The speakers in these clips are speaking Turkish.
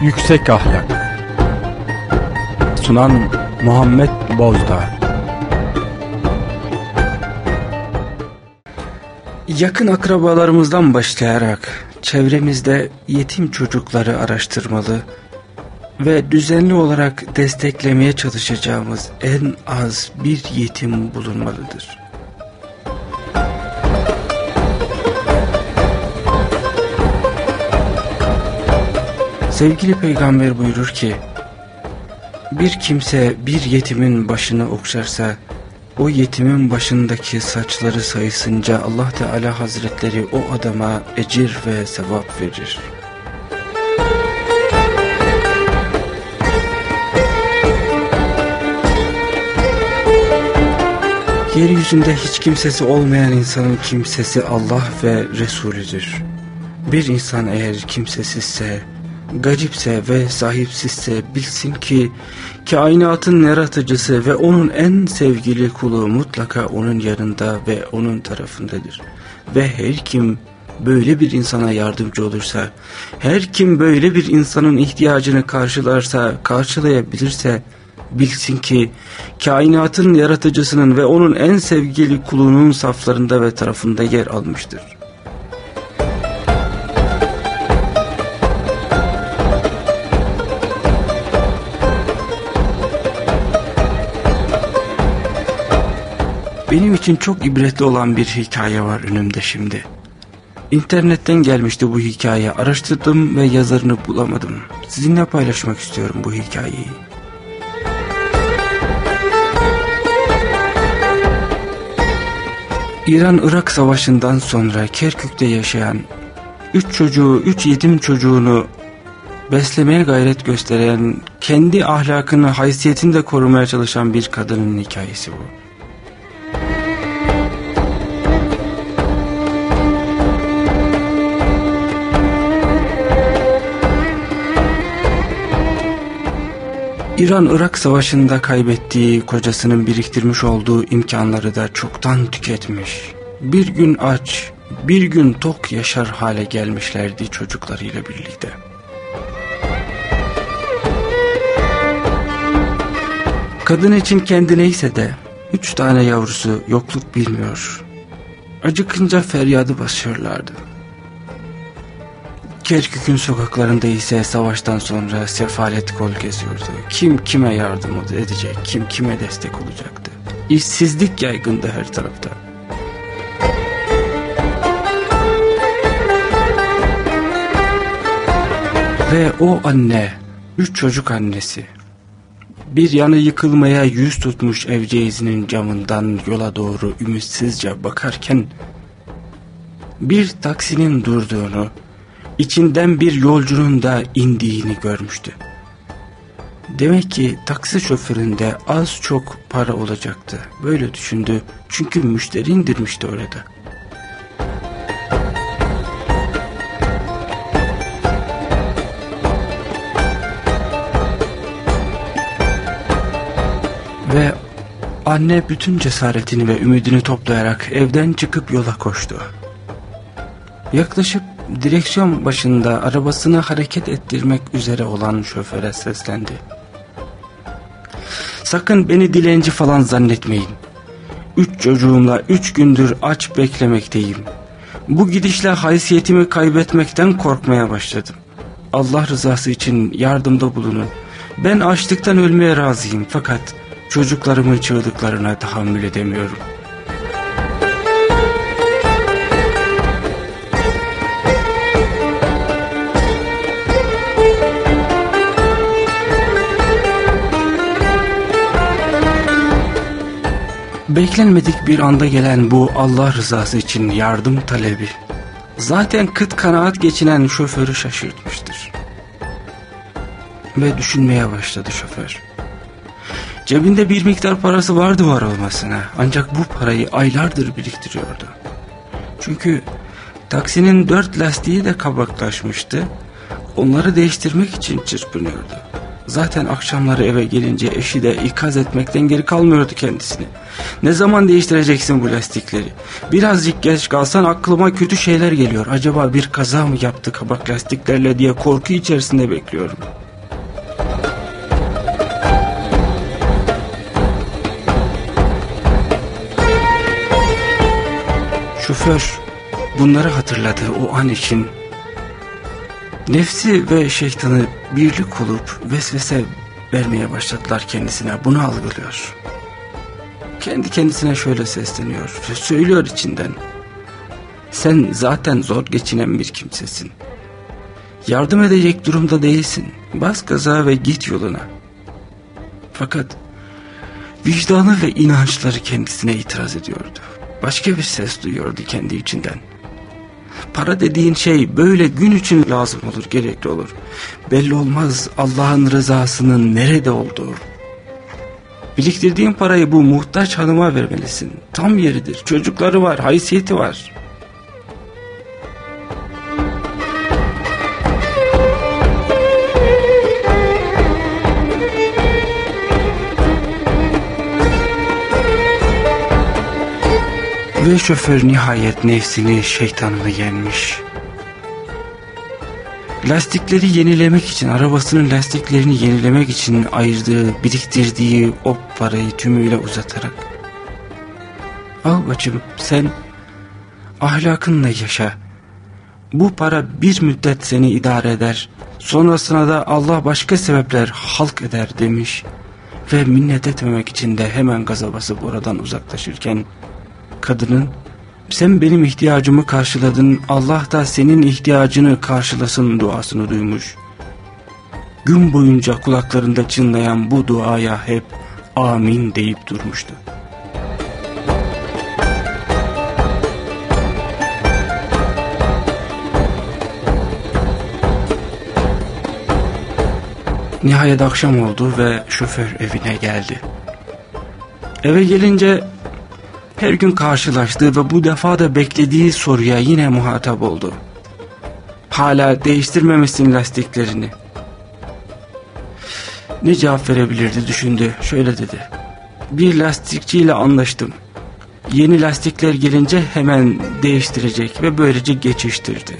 Yüksek Ahlak Sunan Muhammed Bozdağ Yakın akrabalarımızdan başlayarak çevremizde yetim çocukları araştırmalı ve düzenli olarak desteklemeye çalışacağımız en az bir yetim bulunmalıdır. Sevgili peygamber buyurur ki, bir kimse bir yetimin başını okşarsa, o yetimin başındaki saçları sayısınca Allah Teala Hazretleri o adama ecir ve sevap verir. Yeryüzünde hiç kimsesi olmayan insanın kimsesi Allah ve Resulüdür. Bir insan eğer kimsesizse, garipse ve sahipsizse bilsin ki kainatın yaratıcısı ve onun en sevgili kulu mutlaka onun yanında ve onun tarafındadır. Ve her kim böyle bir insana yardımcı olursa, her kim böyle bir insanın ihtiyacını karşılarsa, karşılayabilirse, bilsin ki kainatın yaratıcısının ve onun en sevgili kulunun saflarında ve tarafında yer almıştır. Benim için çok ibretli olan bir hikaye var önümde şimdi. İnternetten gelmişti bu hikaye. Araştırdım ve yazarını bulamadım. Sizinle paylaşmak istiyorum bu hikayeyi. İran-Irak savaşından sonra Kerkük'te yaşayan üç çocuğu, üç yetim çocuğunu beslemeye gayret gösteren, kendi ahlakını, haysiyetini de korumaya çalışan bir kadının hikayesi bu. İran-Irak savaşında kaybettiği kocasının biriktirmiş olduğu imkanları da çoktan tüketmiş. Bir gün aç, bir gün tok yaşar hale gelmişlerdi çocuklarıyla birlikte. Kadın için kendi neyse de üç tane yavrusu yokluk bilmiyor. Acıkınca feryadı basıyorlardı. Kerkük'ün sokaklarında ise savaştan sonra sefalet kol geziyordu. Kim kime yardım edecek, kim kime destek olacaktı. İşsizlik yaygındı her tarafta. Ve o anne, üç çocuk annesi, bir yanı yıkılmaya yüz tutmuş evceizinin camından yola doğru ümitsizce bakarken, bir taksinin durduğunu, içinden bir yolcunun da indiğini görmüştü. Demek ki taksi şoföründe az çok para olacaktı. Böyle düşündü çünkü müşteri indirmişti orada. Ve anne bütün cesaretini ve ümidini toplayarak evden çıkıp yola koştu. Yaklaşık direksiyon başında arabasını hareket ettirmek üzere olan şoföre seslendi. Sakın beni dilenci falan zannetmeyin. Üç çocuğumla üç gündür aç beklemekteyim. Bu gidişle haysiyetimi kaybetmekten korkmaya başladım. Allah rızası için yardımda bulunun. Ben açlıktan ölmeye razıyım fakat çocuklarımın çığlıklarına tahammül edemiyorum.'' Beklenmedik bir anda gelen bu Allah rızası için yardım talebi zaten kıt kanaat geçinen şoförü şaşırtmıştır. Ve düşünmeye başladı şoför. Cebinde bir miktar parası vardı var olmasına ancak bu parayı aylardır biriktiriyordu. Çünkü taksinin dört lastiği de kabaklaşmıştı. Onları değiştirmek için çırpınıyordu. Zaten akşamları eve gelince eşi de ikaz etmekten geri kalmıyordu kendisini. Ne zaman değiştireceksin bu lastikleri? Birazcık geç kalsan aklıma kötü şeyler geliyor. Acaba bir kaza mı yaptı kabak lastiklerle diye korku içerisinde bekliyorum. Şoför bunları hatırladığı o an için nefsi ve şeytanı birlik olup vesvese vermeye başladılar kendisine bunu algılıyor. Kendi kendisine şöyle sesleniyor söylüyor içinden. Sen zaten zor geçinen bir kimsesin. Yardım edecek durumda değilsin. Bas gaza ve git yoluna. Fakat vicdanı ve inançları kendisine itiraz ediyordu. Başka bir ses duyuyordu kendi içinden. Para dediğin şey böyle gün için lazım olur, gerekli olur. Belli olmaz Allah'ın rızasının nerede olduğu. Biriktirdiğin parayı bu muhtaç hanıma vermelisin. Tam yeridir. Çocukları var, haysiyeti var. Ve şoför nihayet nefsini şeytanını yenmiş. Lastikleri yenilemek için, arabasının lastiklerini yenilemek için ayırdığı, biriktirdiği o parayı tümüyle uzatarak Al bacım sen ahlakınla yaşa. Bu para bir müddet seni idare eder. Sonrasına da Allah başka sebepler halk eder demiş. Ve minnet etmemek için de hemen gaza basıp oradan uzaklaşırken kadının sen benim ihtiyacımı karşıladın Allah da senin ihtiyacını karşılasın duasını duymuş. Gün boyunca kulaklarında çınlayan bu duaya hep amin deyip durmuştu. Nihayet akşam oldu ve şoför evine geldi. Eve gelince her gün karşılaştığı ve bu defa da beklediği soruya yine muhatap oldu. Hala değiştirmemişsin lastiklerini. Ne cevap verebilirdi düşündü. Şöyle dedi. Bir lastikçiyle anlaştım. Yeni lastikler gelince hemen değiştirecek ve böylece geçiştirdi.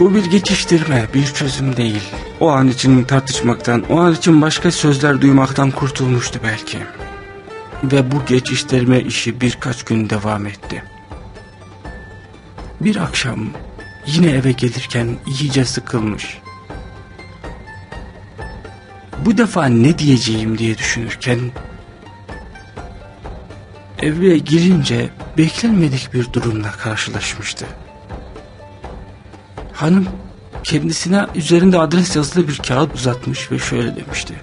Bu bir geçiştirme, bir çözüm değil. O an için tartışmaktan, o an için başka sözler duymaktan kurtulmuştu belki. Ve bu geçiştirme işi birkaç gün devam etti. Bir akşam yine eve gelirken iyice sıkılmış. Bu defa ne diyeceğim diye düşünürken eve girince beklenmedik bir durumla karşılaşmıştı. Hanım kendisine üzerinde adres yazılı bir kağıt uzatmış ve şöyle demişti.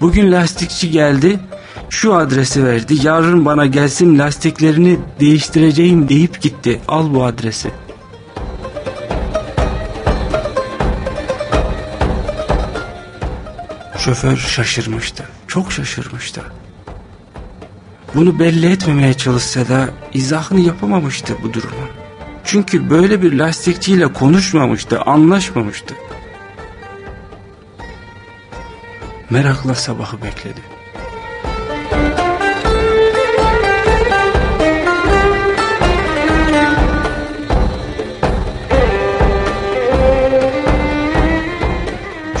Bugün lastikçi geldi şu adresi verdi yarın bana gelsin lastiklerini değiştireceğim deyip gitti al bu adresi. Şoför şaşırmıştı çok şaşırmıştı. Bunu belli etmemeye çalışsa da izahını yapamamıştı bu durumun. Çünkü böyle bir lastikçiyle konuşmamıştı, anlaşmamıştı. Merakla sabahı bekledi.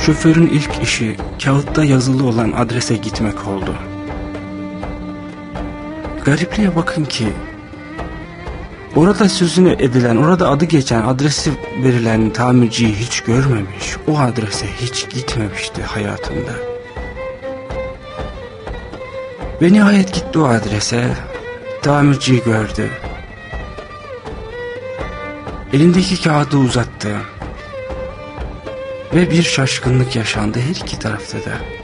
Şoförün ilk işi kağıtta yazılı olan adrese gitmek oldu. Garipliğe bakın ki Orada sözünü edilen, orada adı geçen, adresi verilen tamirciyi hiç görmemiş. O adrese hiç gitmemişti hayatında. Ve nihayet gitti o adrese. Tamirciyi gördü. Elindeki kağıdı uzattı. Ve bir şaşkınlık yaşandı her iki tarafta da.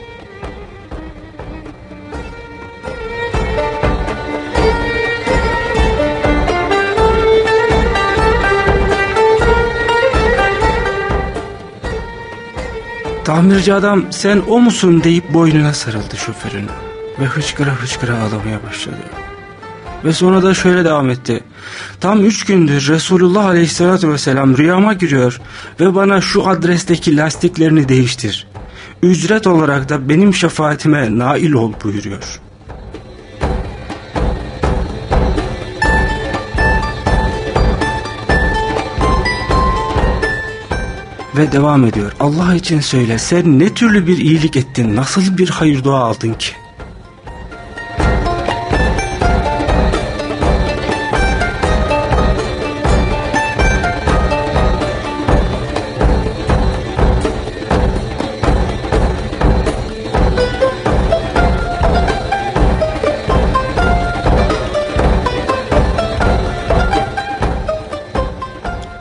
Tamirci adam sen o musun deyip boynuna sarıldı şoförün ve hıçkıra hıçkıra ağlamaya başladı. Ve sonra da şöyle devam etti. Tam üç gündür Resulullah Aleyhisselatü Vesselam rüyama giriyor ve bana şu adresteki lastiklerini değiştir. Ücret olarak da benim şefaatime nail ol buyuruyor. Ve devam ediyor. Allah için söyle sen ne türlü bir iyilik ettin, nasıl bir hayır dua aldın ki?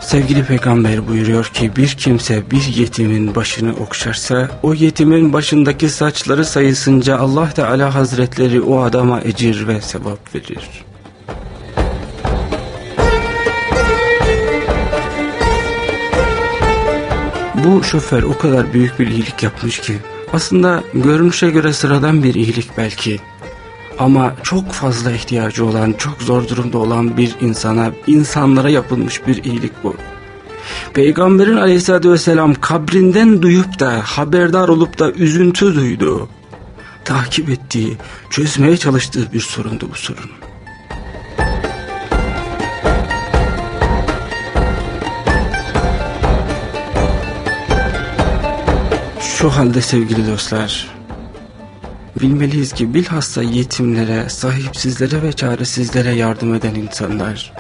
Sevgili peygamber buyuruyor ki bir kimse bir yetimin başını okşarsa o yetimin başındaki saçları sayısınca Allah Teala Hazretleri o adama ecir ve sevap verir. Bu şoför o kadar büyük bir iyilik yapmış ki aslında görünüşe göre sıradan bir iyilik belki ama çok fazla ihtiyacı olan, çok zor durumda olan bir insana, insanlara yapılmış bir iyilik bu. Peygamberin aleyhissalatü vesselam kabrinden duyup da haberdar olup da üzüntü duydu. Takip ettiği, çözmeye çalıştığı bir sorundu bu sorun. Şu halde sevgili dostlar, Bilmeliyiz ki bilhassa yetimlere, sahipsizlere ve çaresizlere yardım eden insanlar.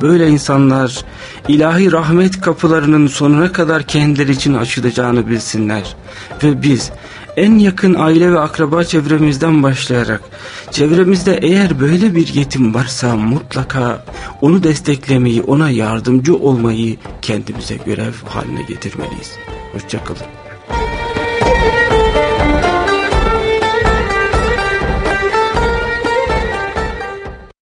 Böyle insanlar ilahi rahmet kapılarının sonuna kadar kendileri için açılacağını bilsinler. Ve biz en yakın aile ve akraba çevremizden başlayarak çevremizde eğer böyle bir yetim varsa mutlaka onu desteklemeyi, ona yardımcı olmayı kendimize görev haline getirmeliyiz. Hoşçakalın.